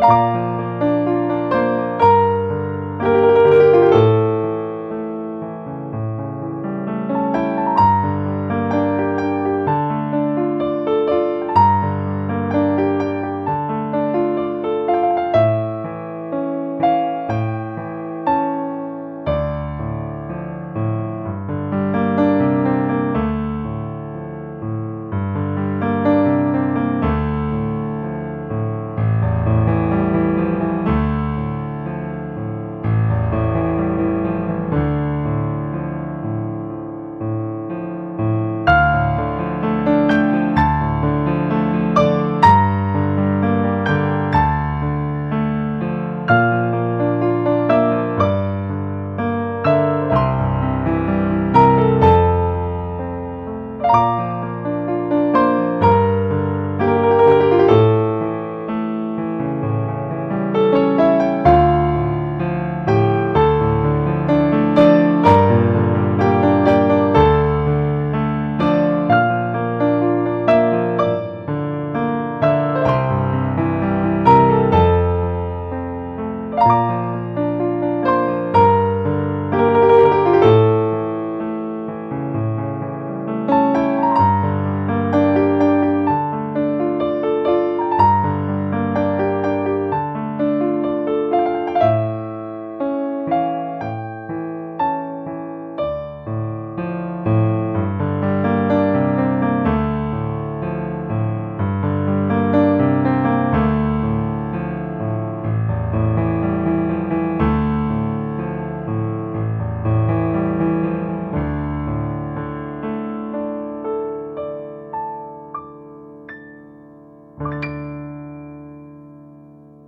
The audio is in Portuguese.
Música